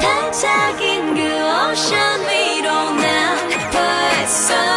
반짝인 그 오션 위로 난 벌써